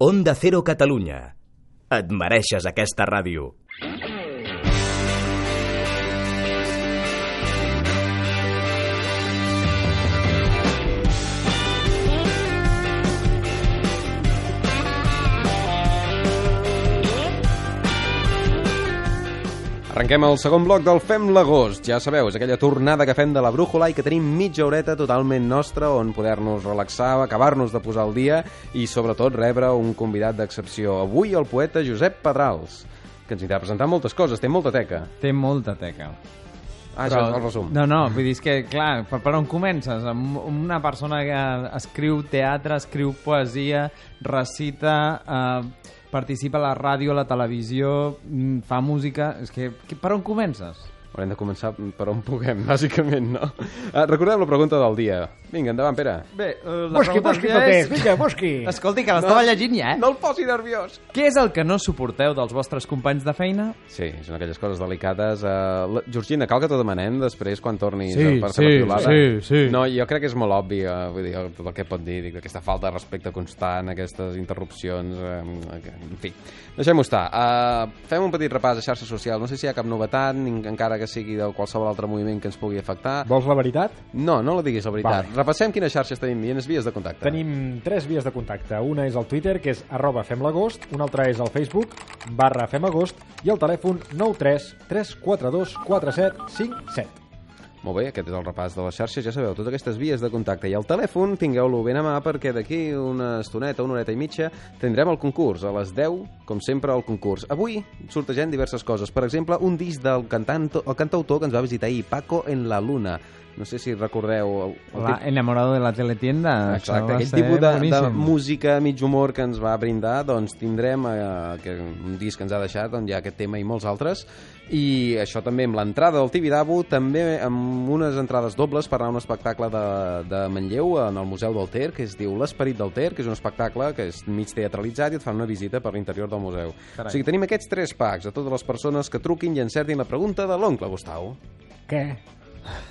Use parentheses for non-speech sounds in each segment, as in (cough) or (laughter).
Onda Cero Catalunya. Et mereixes aquesta ràdio. Arrenquem el segon bloc del Fem l'agost. Ja sabeu, és aquella tornada que fem de la brújula i que tenim mitja horeta totalment nostra on poder-nos relaxar, acabar-nos de posar al dia i sobretot rebre un convidat d'excepció. Avui el poeta Josep Pedrals, que ens anirà presentant moltes coses, té molta teca. Té molta teca. Ah, això és el resum. No, no, vull dir, és que, clar, per, per on comences? Amb una persona que escriu teatre, escriu poesia, recita, eh, participa a la ràdio, a la televisió, mm, fa música... És que, que per on comences? Haurem de començar per on puguem, (laughs) bàsicament, no? Uh, recordem la pregunta del dia. Vinga, endavant, Pere. Bé, uh, Busqui, busqui papers, vinga, busqui. Escolti, que l'estava llegint ja, eh? No el posi nerviós. Què és el que no suporteu dels vostres companys de feina? Sí, són aquelles coses delicades. Uh, la, Georgina, cal que t'ho demanem després quan tornis Sí, per fer sí, la piolada? sí, sí. No, jo crec que és molt obvi, uh, vull dir, tot el que pot dir, dic, aquesta falta de respecte constant, aquestes interrupcions, uh, en fi. Deixem-ho estar. Uh, fem un petit repàs a xarxes socials. No sé si hi ha cap novetat, ni, encara que sigui de qualsevol altre moviment que ens pugui afectar. Vols la veritat? No, no la diguis la veritat. Vale. Repassem quines xarxes tenim i vies de contacte. Tenim tres vies de contacte. Una és el Twitter, que és arroba femlagost, una altra és el Facebook, barra femagost, i el telèfon 93 342 4757. Molt bé, aquest és el repàs de les xarxes, ja sabeu, totes aquestes vies de contacte. I el telèfon, tingueu-lo ben a mà, perquè d'aquí una estoneta, una horeta i mitja, tindrem el concurs. A les 10, com sempre, el concurs. Avui sortegem diverses coses. Per exemple, un disc del cantant, el cantautor que ens va visitar ahir, Paco en la Luna. No sé si recordeu... El, el La, enamorado de la teletienda. Exacte, aquell tipus de, de música mig humor que ens va brindar, doncs tindrem eh, que, un disc que ens ha deixat, on hi ha aquest tema i molts altres, i això també amb l'entrada del Tibidabo, també amb unes entrades dobles per anar a un espectacle de, de Manlleu en el Museu del Ter, que es diu L'Esperit del Ter, que és un espectacle que és mig teatralitzat i et fan una visita per l'interior del museu. Carai. O sigui, tenim aquests tres packs a totes les persones que truquin i encertin la pregunta de l'oncle Gustau. Què?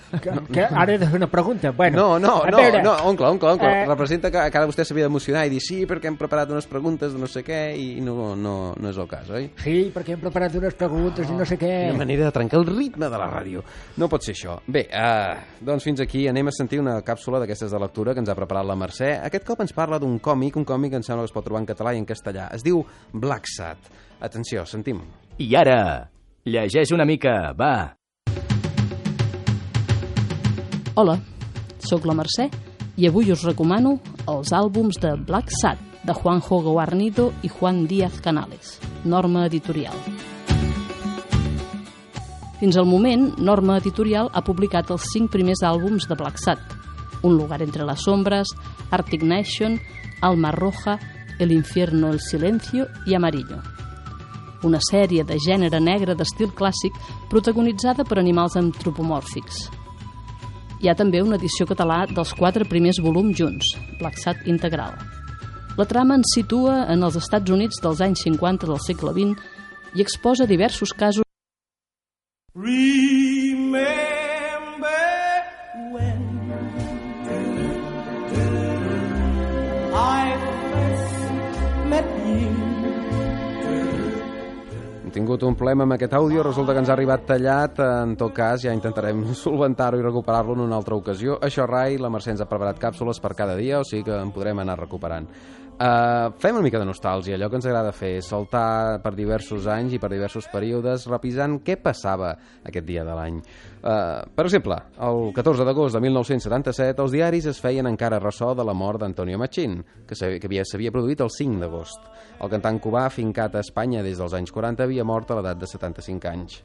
Que, que ara he de fer una pregunta? Bueno, No, no, no, veure, no, oncle, oncle, oncle. eh, Representa que, que ara vostè s'havia d'emocionar i dir sí, perquè hem preparat unes preguntes de no sé què i no, no, no és el cas, oi? Sí, perquè hem preparat unes preguntes i no sé què. Una manera de trencar el ritme de la ràdio. No pot ser això. Bé, uh, doncs fins aquí anem a sentir una càpsula d'aquestes de lectura que ens ha preparat la Mercè. Aquest cop ens parla d'un còmic, un còmic que em sembla que es pot trobar en català i en castellà. Es diu Black Sat. Atenció, sentim. I ara, llegeix una mica, va. Hola, sóc la Mercè i avui us recomano els àlbums de Black Sat de Juanjo Guarnido i Juan Díaz Canales, Norma Editorial. Fins al moment, Norma Editorial ha publicat els cinc primers àlbums de Black Sat, Un lugar entre las sombras, Arctic Nation, Alma Roja, El infierno, el silencio i Amarillo. Una sèrie de gènere negre d'estil clàssic protagonitzada per animals antropomòrfics. Hi ha també una edició català dels quatre primers volums junts, Black Sat Integral. La trama ens situa en els Estats Units dels anys 50 del segle XX i exposa diversos casos tingut un problema amb aquest àudio, resulta que ens ha arribat tallat, en tot cas ja intentarem (laughs) solventar-ho i recuperar-lo en una altra ocasió. Això, Rai, la Mercè ens ha preparat càpsules per cada dia, o sigui que en podrem anar recuperant. Uh, fem una mica de nostàlgia, allò que ens agrada fer, saltar per diversos anys i per diversos períodes, repisant què passava aquest dia de l'any. Uh, per exemple, el 14 d'agost de 1977, els diaris es feien encara ressò de la mort d'Antonio Machín, que s'havia produït el 5 d'agost. El cantant cubà, fincat a Espanya des dels anys 40, havia mort a l'edat de 75 anys.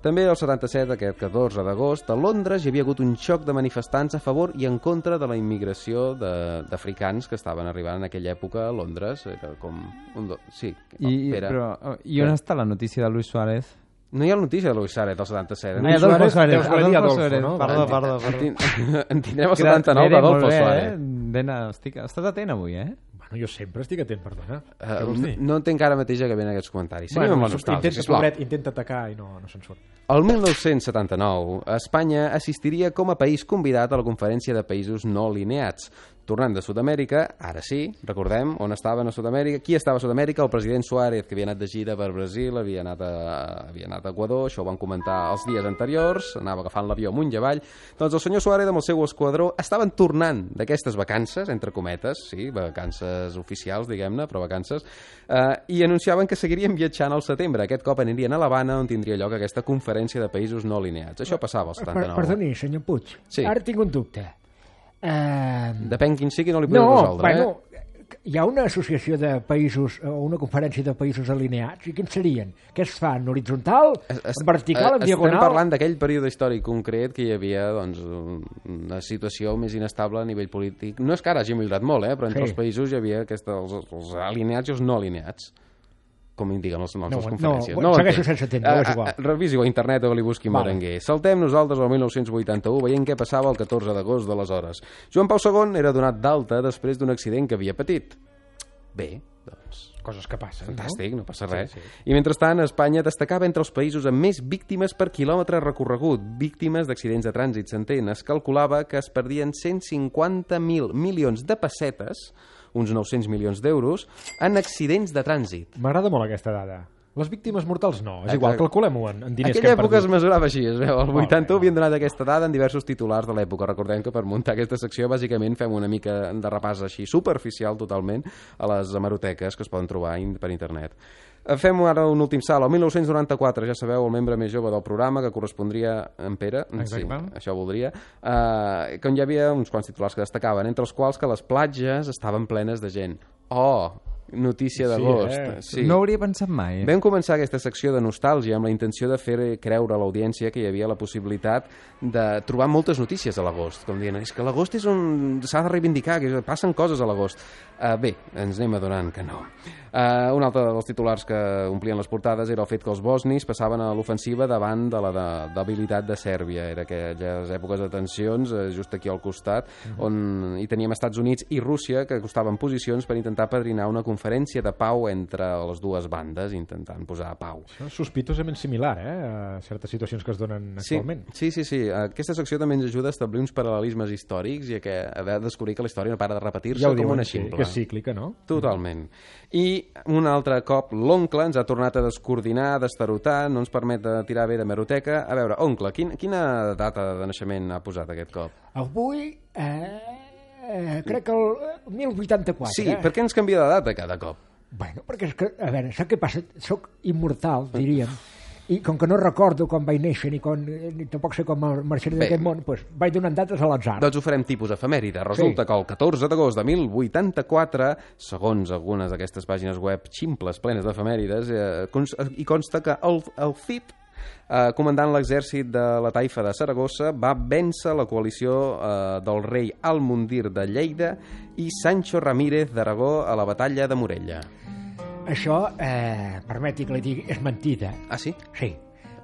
També el 77, aquest 14 d'agost, a Londres hi havia hagut un xoc de manifestants a favor i en contra de la immigració de- d'africans que estaven arribant en aquella època a Londres. Era com un do... Sí, I, Pere. però, oh, I on està la notícia de Luis Suárez? No hi ha notícia de Luis Suárez del 77. Ai, En, Adolfo Suárez, Suárez. deus voler dir Adolfo Adolfo, Suárez. no? Perdó, perdó, (laughs) en, perdó. tin- en tindrem el Gran- 79 Pere, d'Adolfo Suárez. Eh? Ben, estic, estàs atent avui, eh? Bueno, jo sempre estic atent, perdona. Vols dir? no entenc ara mateix que venen aquests comentaris. Seguim amb la nostàlgia, intenta, pobret, intenta atacar i no, no se'n surt. El 1979, Espanya assistiria com a país convidat a la Conferència de Països No Lineats. Tornant de Sud-amèrica, ara sí, recordem on estaven a Sud-amèrica. Qui estava a Sud-amèrica? El president Suárez, que havia anat de gira per Brasil, havia anat a, havia anat a Equador, això ho van comentar els dies anteriors, anava agafant l'avió amunt i avall. Doncs el senyor Suárez amb el seu esquadró estaven tornant d'aquestes vacances, entre cometes, sí, vacances oficials, diguem-ne, però vacances, eh, i anunciaven que seguirien viatjant al setembre. Aquest cop anirien a l'Havana, on tindria lloc aquesta conferència de països no alineats. Això passava al Per, 79. perdoni, senyor Puig. Sí. Ara tinc un dubte. Uh, Depèn quin sigui, no li podem no, resoldre, bueno, eh? hi ha una associació de països o una conferència de països alineats i quins serien? Què es fan? Horitzontal? Es- es- en vertical? eh, en diagonal? Estem parlant d'aquell període històric concret que hi havia doncs, una situació més inestable a nivell polític. No és que ara hagi millorat molt, eh? però entre Sí. els països hi havia aquesta, els, els alineats i els no alineats com indiquen els noms No, les no, conferències. ho- ho segueixo sense entendre, Eh, és igual. eh, Revisi-ho a internet o li busqui Vale. Marenguer. Saltem nosaltres al 1981 veient què passava el 14 d'agost d'aleshores. Joan Pau II era donat d'alta després d'un accident que havia patit. Bé, doncs Coses que passen, Fantàstic, no passa res. Sí, sí. I mentrestant, Espanya destacava entre els països amb més víctimes per quilòmetre recorregut. Víctimes d'accidents de trànsit, s'entén. Es calculava que es perdien 150.000 milions de pessetes, uns 900 milions d'euros, en accidents de trànsit. M'agrada molt aquesta dada. Les víctimes mortals no, és Exacte. igual, calculem-ho en, en diners Aquella que hem època es perdut. mesurava així, es veu. El Molt 80 bé, havien donat aquesta dada en diversos titulars de l'època. Recordem que per muntar aquesta secció, bàsicament, fem una mica de repàs així superficial totalment a les hemeroteques que es poden trobar per internet. Eh, Fem ara un últim salt. El 1994, ja sabeu, el membre més jove del programa, que correspondria en Pere, sí, això voldria, eh, que hi havia uns quants titulars que destacaven, entre els quals que les platges estaven plenes de gent. Oh, notícia d'agost. eh? Sí. No hauria pensat mai. Vam començar aquesta secció de nostàlgia amb la intenció de fer creure a l'audiència que hi havia la possibilitat de trobar moltes notícies a l'agost, com dient, és que l'agost és on s'ha de reivindicar, que passen coses a l'agost. Uh, bé, ens anem adonant que no. Uh, un altre dels titulars que omplien les portades era el fet que els bosnis passaven a l'ofensiva davant de la de, debilitat de Sèrbia. Era aquelles èpoques de tensions, eh, just aquí al costat, on hi teníem Estats Units i Rússia que costaven posicions per intentar padrinar una conferència de pau entre les dues bandes, intentant posar pau. Això és sospitosament similar eh, a certes situacions que es donen Sí, actualment. sí, sí, sí. Aquesta secció també ens ajuda a establir uns paral·lelismes històrics i a, que, a veure, descobrir que la història no para de repetir-se Ja ho com diuen, una sí, ximple. que és cíclica, no? Totalment. I un altre cop l'oncle ens ha tornat a descoordinar, a destarotar, no ens permet de tirar bé de meroteca. A veure, oncle, quin, quina data de naixement ha posat aquest cop? Avui, eh, eh, crec que el 1084. Sí, eh? per què ens canvia de data cada cop? Bueno, perquè és que, a veure, sap què passa? Soc immortal, diríem, i com que no recordo quan vaig néixer ni, quan, ni tampoc sé com marxaré d'aquest món, doncs vaig donant dates a l'atzar. Doncs ho farem tipus efemèride. Resulta Sí. que el 14 d'agost de 1084, segons algunes d'aquestes pàgines web ximples plenes d'efemèrides, eh, cons hi consta que el, el Cid, eh, comandant l'exèrcit de la taifa de Saragossa, va vèncer la coalició eh, del rei Almundir de Lleida i Sancho Ramírez d'Aragó a la batalla de Morella. Això, eh, permeti que li digui, és mentida. Ah, sí? Sí.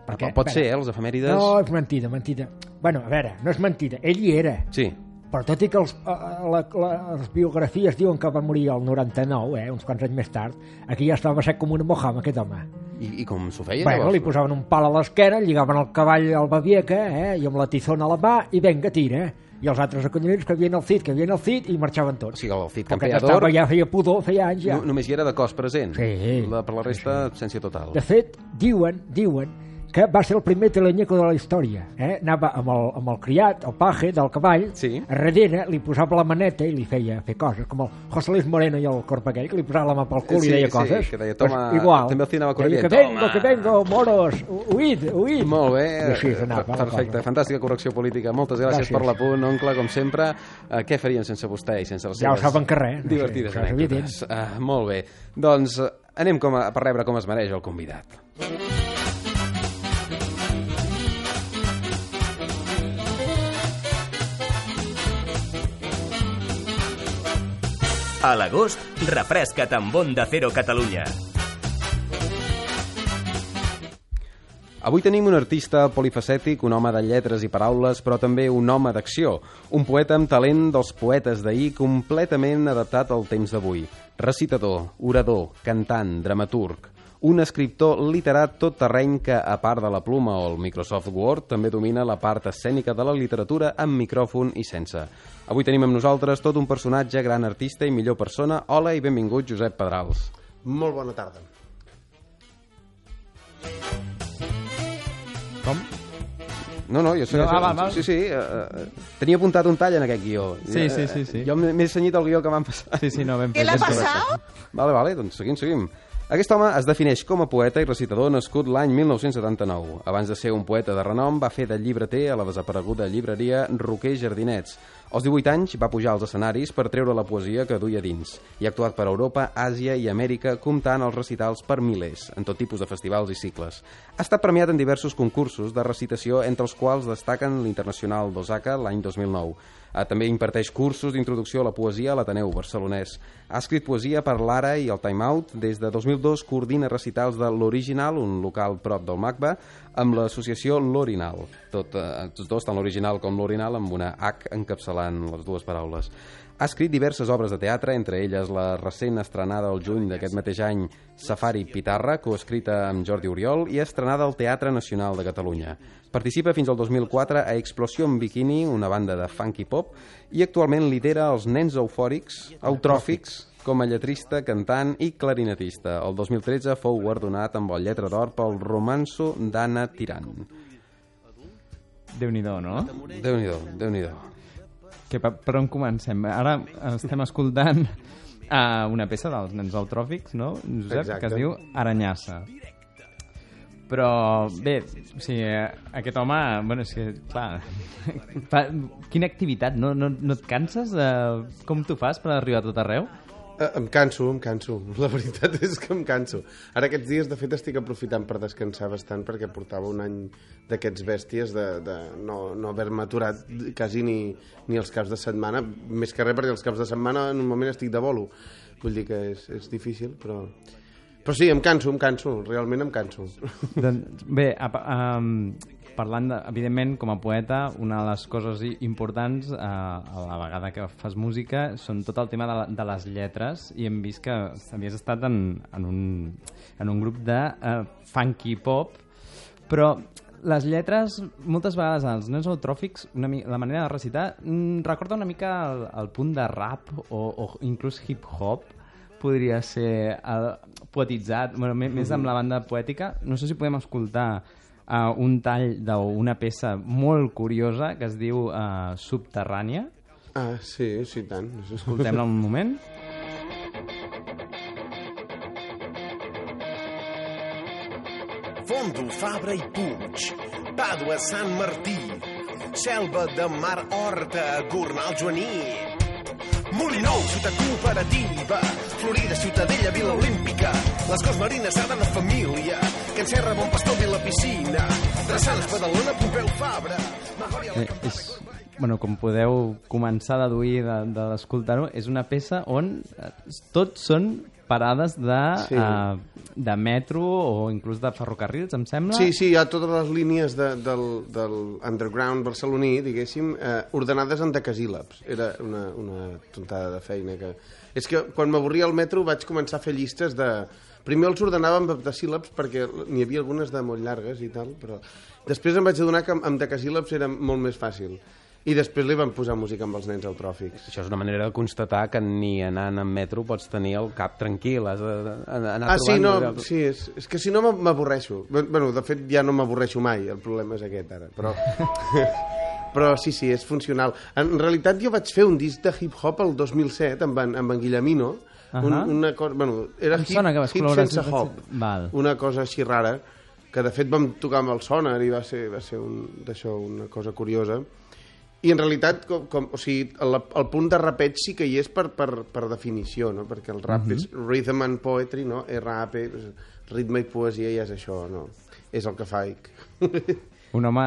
Perquè, Pot a ser, veure, eh, les efemèrides... No, és mentida, mentida. Bueno, a veure, no és mentida, ell hi era. Sí. Però tot i que els, eh, la, la, les biografies diuen que va morir el 99, eh, uns quants anys més tard, aquí ja estava sec com una mojama, aquest home. I, i com s'ho feia, Bueno, li posaven un pal a l'esquena, lligaven el cavall al babieca, eh, i amb la tizona a la mà, i venga, tira. I els altres acollonits que havien el Cid, que havien el Cid, i marxaven O tots. sigui, el Cid campeador... estava, ja feia pudor, feia anys ja. No, només hi era de cos present. Sí. La, per la resta, absència total. De fet, diuen, diuen que va ser el primer teleñeco de la història. Eh? Anava amb el, amb el criat, el paje del cavall, Sí. a darrere li posava la maneta i li feia fer coses, com el José Luis Moreno i el corp aquell, que li posava la mà pel cul Sí, i deia sí, coses. que deia, Pues "Toma", igual. també el Deia corrent, que vengo, "Toma". que vengo, moros, huid, huid. Molt bé, I així anava perfecte, fantàstica correcció política. Moltes gràcies, Gràcies. per l'apunt, oncle, com sempre. Uh, què faríem sense vostè i sense les Ja ho seves saben que res, no sé, divertides això és anècdotes? Uh, molt bé, doncs uh, anem com a, per rebre com es mereix el convidat. A l'agost, refresca't amb Onda Cero Catalunya. Avui tenim un artista polifacètic, un home de lletres i paraules, però també un home d'acció, un poeta amb talent dels poetes d'ahir completament adaptat al temps d'avui. Recitador, orador, cantant, dramaturg, un escriptor literat tot terreny que, a part de la pluma o el Microsoft Word, també domina la part escènica de la literatura amb micròfon i sense. Avui tenim amb nosaltres tot un personatge, gran artista i millor persona. Hola i benvingut, Josep Pedrals. Molt bona tarda. Com? No, no, jo sé... No, ah, val, val. Sí, sí, uh, tenia apuntat un tall en aquest guió. Sí, Eh, sí, sí, sí. Jo m'he cenyit el guió que m'han passat. Sí, sí, no, ben ¿Qué le ha pasado? Vale, vale, doncs seguim, seguim. Aquest home es defineix com a poeta i recitador nascut l'any 1979. Abans de ser un poeta de renom, va fer de llibreter a la desapareguda llibreria Roquer Jardinets. Als 18 anys va pujar als escenaris per treure la poesia que duia dins i ha actuat per Europa, Àsia i Amèrica comptant els recitals per milers, en tot tipus de festivals i cicles. Ha estat premiat en diversos concursos de recitació, entre els quals destaquen l'Internacional d'Osaka l'any 2009. Eh, També imparteix cursos d'introducció a la poesia a l'Ateneu barcelonès. Ha escrit poesia per l'Ara i el Time Out. Des de 2002 coordina recitals de l'Original, un local prop del MACBA, amb l'associació L'Orinal. Tot, eh, tots dos, tant l'Original com l'Orinal, amb una H encapçalant les dues paraules. Ha escrit diverses obres de teatre, entre elles la recent estrenada al juny d'aquest mateix any Safari Pitarra, coescrita amb Jordi Oriol i estrenada al Teatre Nacional de Catalunya. Participa fins al 2004 a Explosió en Bikini, una banda de funky pop, i actualment lidera els Nens Eufòrics, Eutròfics, com a lletrista, cantant i clarinetista. El 2013 fou guardonat amb el Lletra d'Or pel romanço d'Anna Tirant. Déu-n'hi-do, no? Déu-n'hi-do, déu nhi déu Que per, per on comencem? Ara estem escoltant uh, una peça dels nens eutròfics, no, Josep? Exacte. Que es diu Aranyassa. Però, bé, o sigui, eh, aquest home, bueno, és que, clar, (laughs) fa, quina activitat, no, no, no et canses? Uh, com tu fas per arribar a tot arreu? Eh, em canso, em canso. (laughs) La veritat és que em canso. Ara aquests dies, de fet, estic aprofitant per descansar bastant perquè portava un any d'aquests bèsties de, de no, no haver-me aturat quasi ni, ni els caps de setmana. Més que res perquè els caps de setmana normalment estic de bolo. Vull dir que és, és difícil, però... Però sí, em canso, em canso. Realment em canso. (laughs) Doncs, bé, a, um, parlant, de, evidentment, com a poeta, una de les coses importants uh, a la vegada que fas música són tot el tema de, la, de les lletres i hem vist que havies estat en, en, un, en un grup de uh, funky pop, però les lletres, moltes vegades als nens eutròfics, una mi la manera de recitar, mm, recorda una mica el, el punt de rap o, o inclús hip-hop, podria ser el, poetitzat, bueno, me- més amb la banda poètica. No sé si podem escoltar uh, un tall d'una peça molt curiosa que es diu uh, Subterrània. Ah, sí, sí, tant. Escoltem-la un moment. Fondo, Fabra i Puig, Pàdua, Sant Martí, Selva de Mar, Horta, Gornal, Joaní, Molinou, ciutat cooperativa, Florida, Ciutadella, Vila Olímpica, les Cos Marines, Sada, la família, Can Serra, Bon Pastor, Vila Piscina, Drassanes, Badalona, Pompeu, Fabra, Magòria, Eh, és, bueno, com podeu començar a deduir de, de l'escoltar-ho, és una peça on eh, tots són parades de, Sí. uh, de metro o inclús de ferrocarrils, em sembla. Sí, sí, hi ha totes les línies de, del, del underground barceloní, diguéssim, eh, ordenades en decasíl·labs. Era una, una tontada de feina que... És que quan m'avorria al metro vaig començar a fer llistes de... Primer els ordenava amb decasíl·labs perquè n'hi havia algunes de molt llargues i tal, però després em vaig adonar que amb decasíl·labs era molt més fàcil. I després li van posar música amb els nens eutròfics. Això és una manera de constatar que ni anant en metro pots tenir el cap tranquil, has d'anar Ah, sí, no, trobant... sí, és, és que si no m'avorreixo. Bé- Bueno, de fet, ja no m'avorreixo mai, el problema és aquest ara, però... (laughs) però sí, sí, és funcional. En realitat jo vaig fer un disc de hip-hop el 2007 amb en, amb en Guillemino, un, Ahà. una cosa... Bueno, era hip, sona que vas hip sense sense- hop, Val. una cosa així rara, que de fet vam tocar amb el Sonar i va ser, va ser un, d'això una cosa curiosa. I en realitat, com, com, o sigui, el, el punt de rapeig sí que hi és per, per, per definició, no? perquè el rap és rhythm and poetry, no? R-A-P, ritme i poesia i és això, no? És el que faig. (laughs) Un home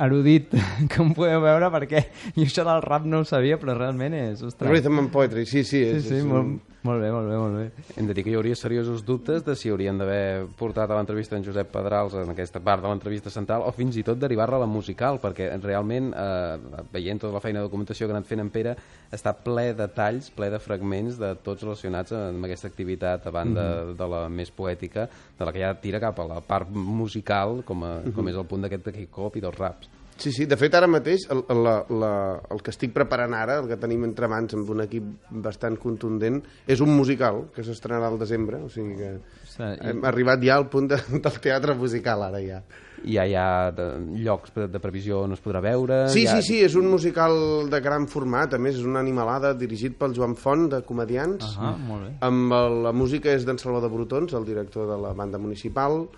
erudit, (laughs) com podeu veure, perquè jo això del rap no ho sabia, però realment és... Ostres, Rhythm and poetry, sí, sí. sí, És, sí, és molt, un... Molt bé, molt bé, molt bé. Hem de dir que hi hauria seriosos dubtes de si haurien d'haver portat a l'entrevista en Josep Pedrals en aquesta part de l'entrevista central o fins i tot derivar-la a la musical, perquè realment, eh, veient tota la feina de documentació que ha anat fent en Pere, està ple de talls, ple de fragments de tots relacionats amb aquesta activitat, a banda mm -hmm. de la més poètica, de la que ja tira cap a la part musical, com, a, com és el punt d'aquest hip-hop i dels raps. Sí, sí, de fet ara mateix el, la, la, el que estic preparant ara, el que tenim entre mans amb un equip bastant contundent, és un musical que s'estrenarà al desembre, o sigui que Sí, i- hem arribat ja al punt de, del teatre musical ara ja. I ja hi ha de, llocs de, de previsió on es podrà veure... Sí, ha... sí, sí, és un musical de gran format, a més és una animalada dirigit pel Joan Font de Comedians, Ah, molt bé. amb el, la música és d'en Salvador Brutons, el director de la banda municipal,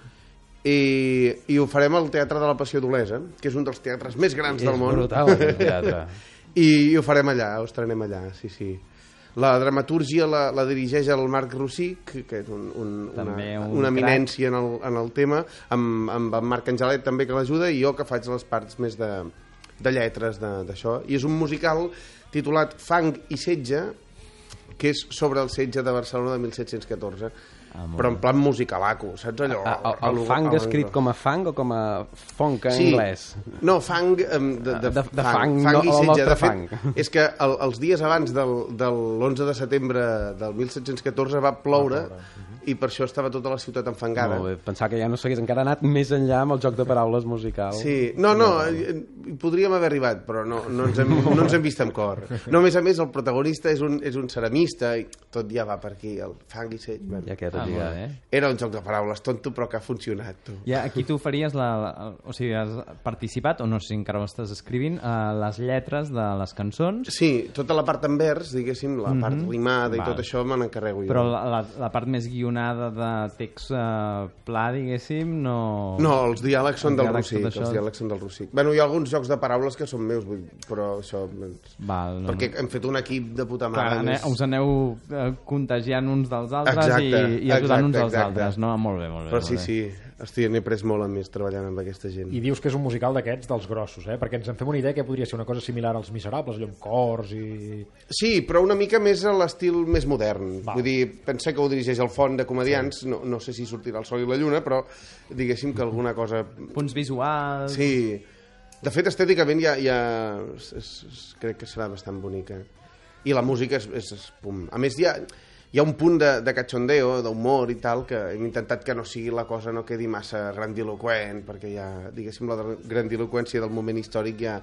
i, i ho farem al Teatre de la Passió d'Olesa, que és un dels teatres més grans És del món. brutal, aquest (laughs) teatre. I, I ho farem allà, ho estrenem allà, sí, sí. La dramatúrgia la, la dirigeix el Marc Rossic, que és un, un, una, un una eminència en el, en el tema, amb, amb en Marc Angelet també que l'ajuda, i jo que faig les parts més de, de lletres d'això. I és un musical titulat Fang i setge, que és sobre el setge de Barcelona de 1714. Ah, però en plan musicalaco, saps allò? A, a, el fang escrit com a fang o com a funk en anglès? No, fang em, de, de, De- de fang, fang no i el setge. De fet, fang. (laughs) és que el, els dies abans del, de l'11 de setembre del 1714 va ploure i per això estava tota la ciutat enfangada. Molt bé, pensar que ja no s'hagués encara anat més enllà amb el joc de paraules musical. Sí, no, no, eh, hi podríem haver arribat, però no, no, ens hem, no ens hem vist amb cor. No, a més a més, el protagonista és un, és un ceramista i tot ja va per aquí, el fang i setge. Bueno, Ja Ah, lligat. bé. Era un joc de paraules tonto, però que ha funcionat. Tu. Ja, aquí tu faries la, la, o sigui, has participat, o no sé si encara ho estàs escrivint, a les lletres de les cançons, Sí, tota la part en vers, diguéssim, la part rimada i Val. tot això me n'encarrego jo. però la, la, la part més guionada de text eh, pla, diguéssim, no... No, els diàlegs són del diàlegs, Rossic, això. els diàlegs són del Rossic. Bueno, hi ha alguns jocs de paraules que són meus, vull, però això... Val, no, Perquè hem fet un equip de puta Clar, mare. ane, més- us aneu eh, contagiant uns dels altres Exacte, i, i ajudant exacte, uns als exacte. altres, no? Molt bé, molt bé. Però sí, bé. sí, Hosti, n'he pres molt a més treballant amb aquesta gent. I dius que és un musical d'aquests dels grossos, eh? Perquè ens en fem una idea que podria ser una cosa similar als Miserables, allò amb cors i... Sí, però una mica més a l'estil més modern. Val. Vull dir, pensa que ho dirigeix el Font de Comedians, no, no sé si sortirà el Sol i la Lluna, però diguéssim que alguna cosa... Punts visuals... Sí. De fet, estèticament ja, ja és, és, crec que serà bastant bonica. I la música és, és, és pum. A més, hi ha, hi ha un punt de, de cachondeo, d'humor i tal, que hem intentat que no sigui la cosa, no quedi massa grandiloquent, perquè ja, diguéssim, la grandiloquència del moment històric ja,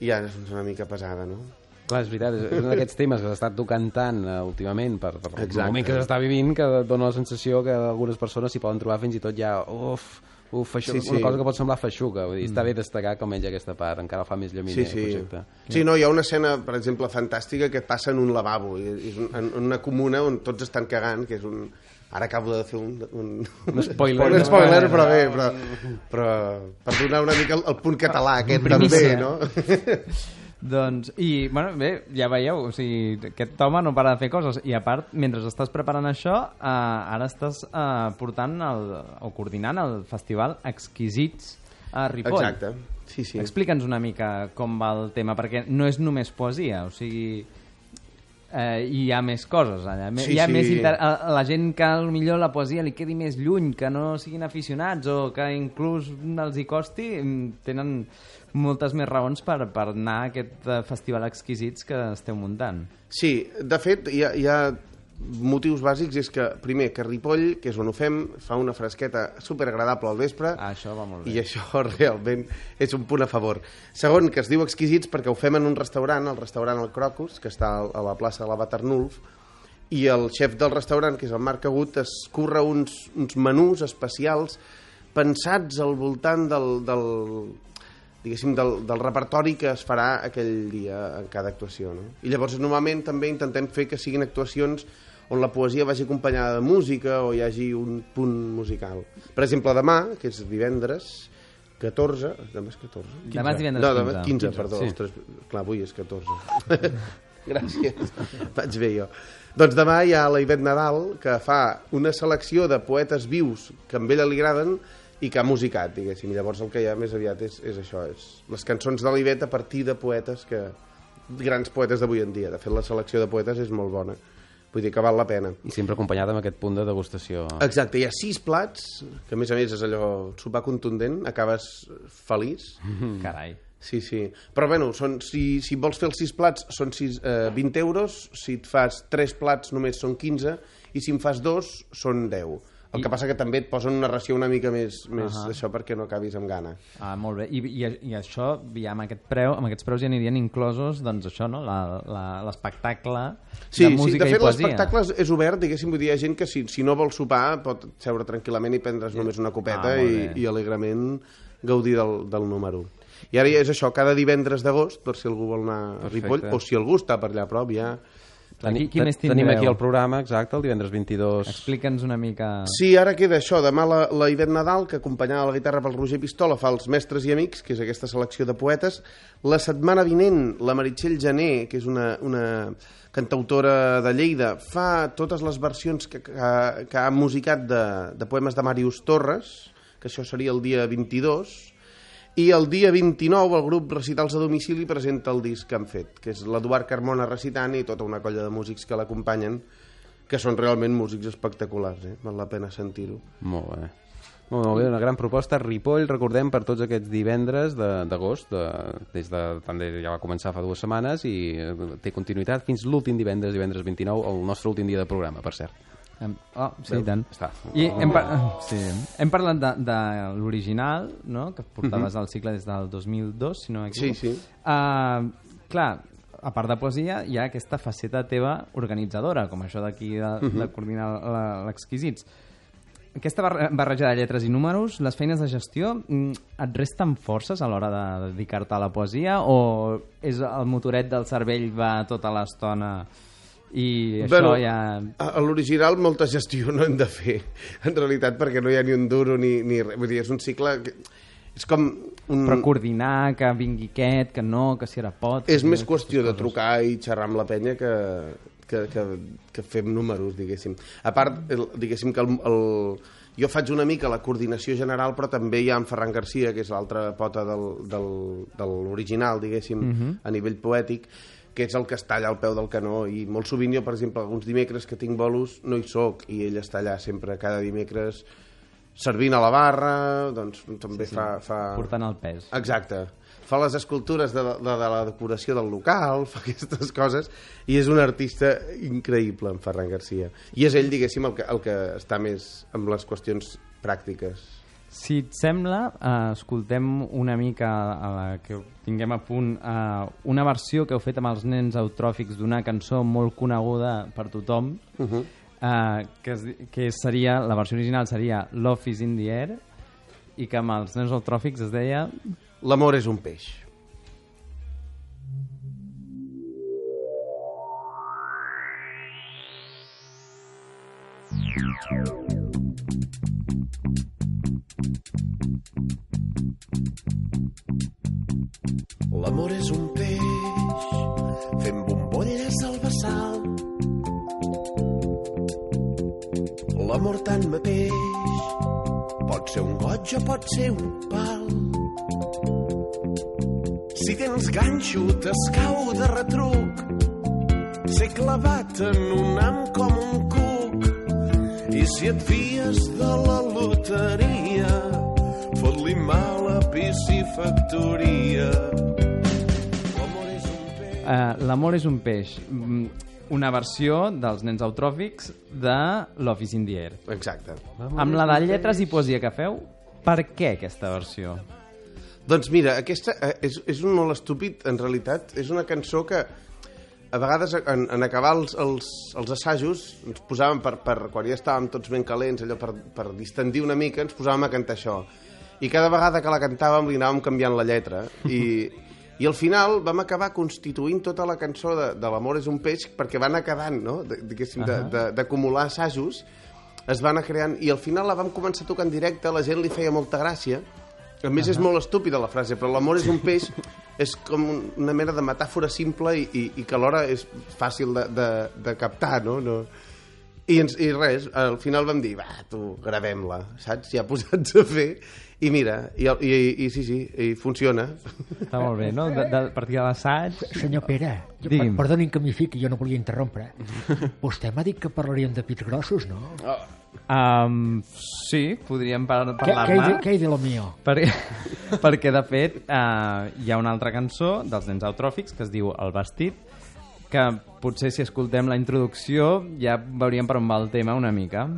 ja és una mica pesada, no? Clar, és veritat, és, un d'aquests temes que s'ha estat tocant tant uh, últimament per, per el moment que s'està vivint que dona la sensació que algunes persones s'hi poden trobar fins i tot ja, uf, uf, això, Sí, sí, sí. una cosa que pot semblar feixuga. Vull dir, està bé destacar com ell aquesta part, encara fa més llaminer Sí, el sí. projecte. Sí, no, hi ha una escena, per exemple, fantàstica que passa en un lavabo, i és un, en una comuna on tots estan cagant, que és un... Ara acabo de fer un... Un, Un spoiler. (laughs) Un spoiler, però bé, però, però per donar una mica el, el punt català aquest també, no? (laughs) Doncs, i, bueno, bé, ja veieu, o sigui, aquest home no para de fer coses, i a part, mentre estàs preparant això, eh, ara estàs eh, portant el, o coordinant el festival Exquisits a Ripoll. Exacte, sí, sí. Explica'ns una mica com va el tema, perquè no és només poesia, o sigui... Eh, hi ha més coses allà. Sí, hi ha sí. més inter... la gent que millor la poesia li quedi més lluny, que no siguin aficionats o que inclús els hi costi, mm, tenen moltes més raons per, per anar a aquest eh, festival exquisits que esteu muntant. Sí, de fet, hi ha, hi ha motius bàsics, és que, primer, que Ripoll, que és on ho fem, fa una fresqueta superagradable al vespre, Ah, això va molt bé. i això (laughs) realment és un punt a favor. Segon, que es diu exquisits perquè ho fem en un restaurant, el restaurant El Crocus, que està a la plaça de la Baternulf, i el xef del restaurant, que és el Marc Agut, es curra uns, uns menús especials pensats al voltant del, del, diguéssim, del, del repertori que es farà aquell dia en cada actuació. No? I llavors, normalment, també intentem fer que siguin actuacions on la poesia vagi acompanyada de música o hi hagi un punt musical. Per exemple, demà, que és divendres, 14... Demà és 14? Demà és divendres No, demà 15. 15, perdó. sí. Ostres, clar, avui és 14. (laughs) Gràcies. Vaig bé jo. Doncs demà hi ha la Ivet Nadal, que fa una selecció de poetes vius que a ella li agraden i que ha musicat, diguéssim. I llavors el que hi ha més aviat és, és això, és les cançons de l'Ivet a partir de poetes que grans poetes d'avui en dia. De fet, la selecció de poetes és molt bona Vull dir que val la pena. I sempre acompanyada amb aquest punt de degustació. Exacte, hi ha sis plats, que a més a més és allò sopar contundent, acabes feliç. Carai. Sí, sí. Però bueno, són, si, si vols fer els sis plats són sis, eh, 20 euros, si et fas tres plats només són 15 i si en fas dos són 10. El que passa que també et posen una ració una mica més, més Ahà. això perquè no acabis amb gana. Ah, molt bé. I, i, i això, ja amb aquest preu, amb aquests preus ja anirien inclosos, doncs això, no? L'espectacle Sí, de sí, música de i fet poesia. l'espectacle és- és obert, diguéssim, vull dir, hi ha gent que si, si no vol sopar pot seure tranquil·lament i prendre's només una copeta Ah, i, i alegrement gaudir del, del número. I ara ja és això, cada divendres d'agost, per si algú vol anar a Perfecte. Ripoll, o si algú està per allà a prop, ja... Aquí, qui més Tenim aquí el programa, exacte, el divendres 22. Explica'ns una mica... Sí, ara queda això. Demà la, la Ivet Nadal, que acompanyada a la guitarra pel Roger Pistola, fa els Mestres i Amics, que és aquesta selecció de poetes. La setmana vinent, la Meritxell Jané, que és una, una cantautora de Lleida, fa totes les versions que, que, que ha musicat de, de poemes de Màrius Torres, que això seria el dia 22, i el dia 29 el grup Recitals a Domicili presenta el disc que han fet, que és l'Eduard Carmona recitant i tota una colla de músics que l'acompanyen, que són realment músics espectaculars, eh? val la pena sentir-ho. Molt bé. Molt, bé, una gran proposta. Ripoll, recordem, per tots aquests divendres de- d'agost, de, des de, també ja va començar fa dues setmanes i eh, té continuïtat fins l'últim divendres, divendres 29, el nostre últim dia de programa, per cert. Em- Oh, sí, i tant. Està. I hem, par sí. hem parlat de, de l'original, no? que portaves al cicle des del 2002, si no m'equivoco. Sí, sí. Uh, clar, a part de poesia, hi ha aquesta faceta teva organitzadora, com això d'aquí de, de coordinar la- l'exquisits. Aquesta barre- barreja de lletres i números, les feines de gestió, mm, et resten forces a l'hora de dedicar-te a la poesia o és el motoret del cervell va tota l'estona i això Bueno, ja... A, l'original molta gestió no hem de fer, (laughs) en realitat, perquè no hi ha ni un duro ni, ni res. Vull dir, és un cicle... Que, és com un... Però coordinar, que vingui aquest, que no, que si ara pot... És més qüestió de trucar i xerrar amb la penya que, que, que, que fem números, diguéssim. A part, el, diguéssim que el, el, jo faig una mica la coordinació general, però també hi ha en Ferran Garcia, que és l'altra pota del, del, de l'original, diguéssim, Mhm. a nivell poètic, que és el que està allà al peu del canó i molt sovint jo, per exemple, alguns dimecres que tinc bolos no hi sóc i ell està allà sempre cada dimecres servint a la barra, doncs també sí, sí. fa... fa... Portant el pes. Exacte. Fa les escultures de, de, de la decoració del local, (laughs) fa aquestes coses, i és un artista increïble, en Ferran Garcia. I és ell, diguéssim, el que, el que està més amb les qüestions pràctiques. Si et sembla, eh, escoltem una mica a la que tinguem a punt eh, una versió que heu fet amb els nens eutròfics d'una cançó molt coneguda per tothom, uh Mhm. -huh. eh, que, es, que seria, la versió original seria Love is in the air, i que amb els nens eutròfics es deia... L'amor és un peix. L'amor és un peix fent bombolles al vessal. L'amor tant mateix pot ser un goig o pot ser un pal. Si tens ganxo t'escau de retruc ser clavat en un am com un cuc i si et fies de la loteria fot-li mal a piscifactoria Uh, L'amor és un peix. Mm, Una versió dels nens eutròfics de Love is in the air. Exacte. Amb la de lletres i poesia que feu, per què aquesta versió? Doncs mira, aquesta eh, és, és un molt estúpid, en realitat. És una cançó que a vegades en, en acabar els, els, els assajos ens posàvem per, per, quan ja estàvem tots ben calents, allò per, per distendir una mica, ens posàvem a cantar això. I cada vegada que la cantàvem li anàvem canviant la lletra. I, (laughs) i al final vam acabar constituint tota la cançó de, de L'amor és un peix perquè va anar quedant, no? Diguéssim, d'acumular assajos es va anar creant i al final la vam començar a tocar en directe, la gent li feia molta gràcia a més és molt estúpida la frase, però l'amor és un peix és com un- una mena de metàfora simple i, i, i que alhora és fàcil de, de, de captar, no? no? I, ens, I res, al final vam dir, va, tu, gravem-la, saps? Ja posats a fer, i mira, i, i, i sí, sí, i funciona. Està molt bé, no? De, de, a partir de l'assaig... Senyor Pere, per, Digui'm. perdonin que m'hi fiqui, jo no volia interrompre. Vostè m'ha dit que parlaríem de pits grossos, no? Um, sí, podríem par parlar-ne. què hi de lo mío? Perquè, (laughs) perquè, de fet, uh, hi ha una altra cançó dels nens eutròfics que es diu El vestit, que potser si escoltem la introducció ja veuríem per on va el tema una mica.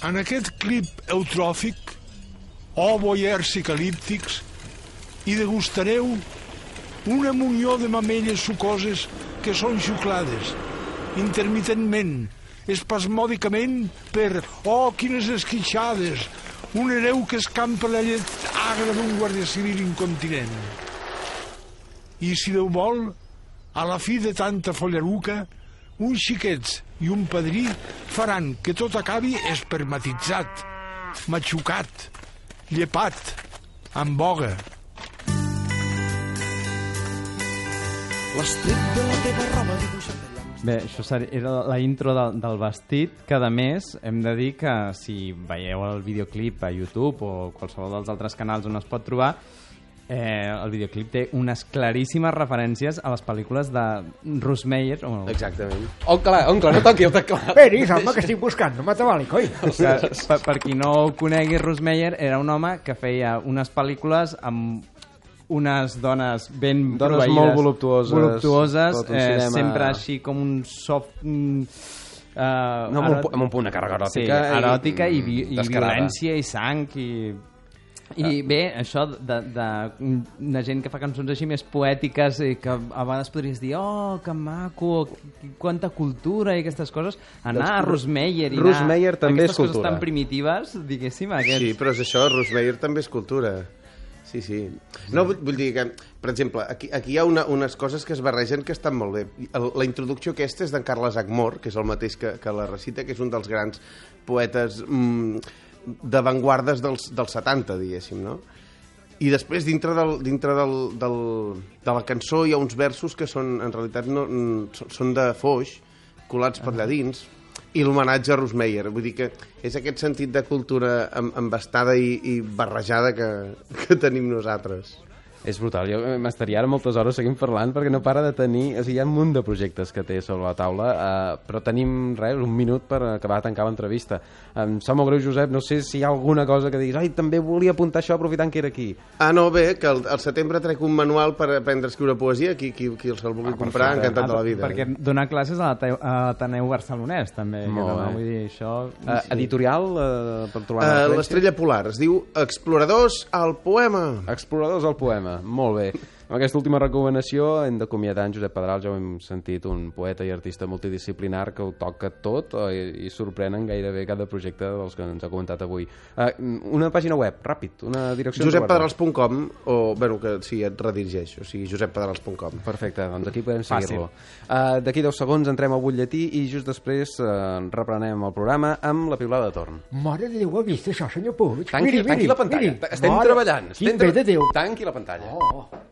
En aquest clip eutròfic, o boiers cicalíptics, hi degustareu una munió de mamelles sucoses que són xuclades, intermitentment, espasmòdicament per, oh, quines esquitxades, un hereu que escampa la llet agra d'un guàrdia civil incontinent. I si Déu vol, a la fi de tanta follaruca, uns xiquets i un padrí faran que tot acabi espermatitzat, matxucat, llepat, amb boga. L'estret de la teva roba dibuixat Bé, això era la intro del, del vestit, que a més hem de dir que si veieu el videoclip a YouTube o qualsevol dels altres canals on es pot trobar, eh, el videoclip té unes claríssimes referències a les pel·lícules de Russ Meyer, o, Exactament. Oncle, oncle, no toqui el teclat. Peris, home, que estic buscant, no m'atabali, coi. que, per, per qui no ho conegui, Russ Meyer era un home que feia unes pel·lícules amb unes dones ben Dones proveïdes, molt voluptuoses, voluptuoses eh, cinema- sempre així com un soft... Mm, uh, No, amb un, amb un punt de càrrega sí, eròtica. eròtica i, i descarada. violència i sang i... I bé, això de, de, de gent que fa cançons així més poètiques i que a vegades podries dir oh, que maco, quanta cultura i aquestes coses, anar Doncs a Russ Meyer i anar Meyer també és aquestes coses cultura. tan primitives, diguéssim, aquests... Sí, però és això, Rosmeyer també és cultura. Sí, sí. No, vull, vull dir que, per exemple, aquí, aquí hi ha una, unes coses que es barregen que estan molt bé. El, la introducció aquesta és d'en Carles Agmor, que és el mateix que, que la recita, que és un dels grans poetes mm, d'avantguardes dels, dels 70, diguéssim, no? I després, dintre, del, dintre del, del, de la cançó, hi ha uns versos que són, en realitat, no, són- de foix, colats per allà dins, i l'homenatge a Rosmeyer. Vull dir que és aquest sentit de cultura em- embastada i, i barrejada que, que tenim nosaltres. És brutal, jo eh, m'estaria ara moltes hores seguint parlant perquè no para de tenir... O sigui, hi ha un munt de projectes que té sobre la taula, eh, però tenim, res, un minut per acabar de tancar l'entrevista. Em sap molt greu, Josep, no sé si hi ha alguna cosa que diguis ai, també volia apuntar això aprofitant que era aquí. Ah, no, bé, que al, al setembre trec un manual per aprendre a escriure poesia, qui, qui, qui se'l vulgui comprar, encantat de la vida. Perquè donar classes a l'Ate- a l'Ateneu Barcelonès, també. Molt bé. Vull dir, això... Uh, editorial, uh, per trobar Uh? L'estrella polar es diu Exploradors al poema. Exploradors al poema, molt bé. Amb aquesta última recomanació hem d'acomiadar en Josep Pedral, ja ho hem sentit, un poeta i artista multidisciplinar que ho toca tot eh, i, i sorprenen gairebé cada projecte dels que ens ha comentat avui. Uh, una pàgina web, ràpid, una direcció... joseppedrals.com o, bueno, que sí, et redirigeix, o sigui, joseppedrals.com. Perfecte, doncs aquí podem seguir-lo. Uh, D'aquí deu segons entrem al butlletí i just després uh, reprenem el programa amb la piulada de torn. Mare de Déu, ha vist això, senyor Puig? Tanqui, miri, tanqui miri, la pantalla. miri. Estem Mare, treballant. Quin Estem bé de Déu. Tanqui la pantalla. Oh, oh.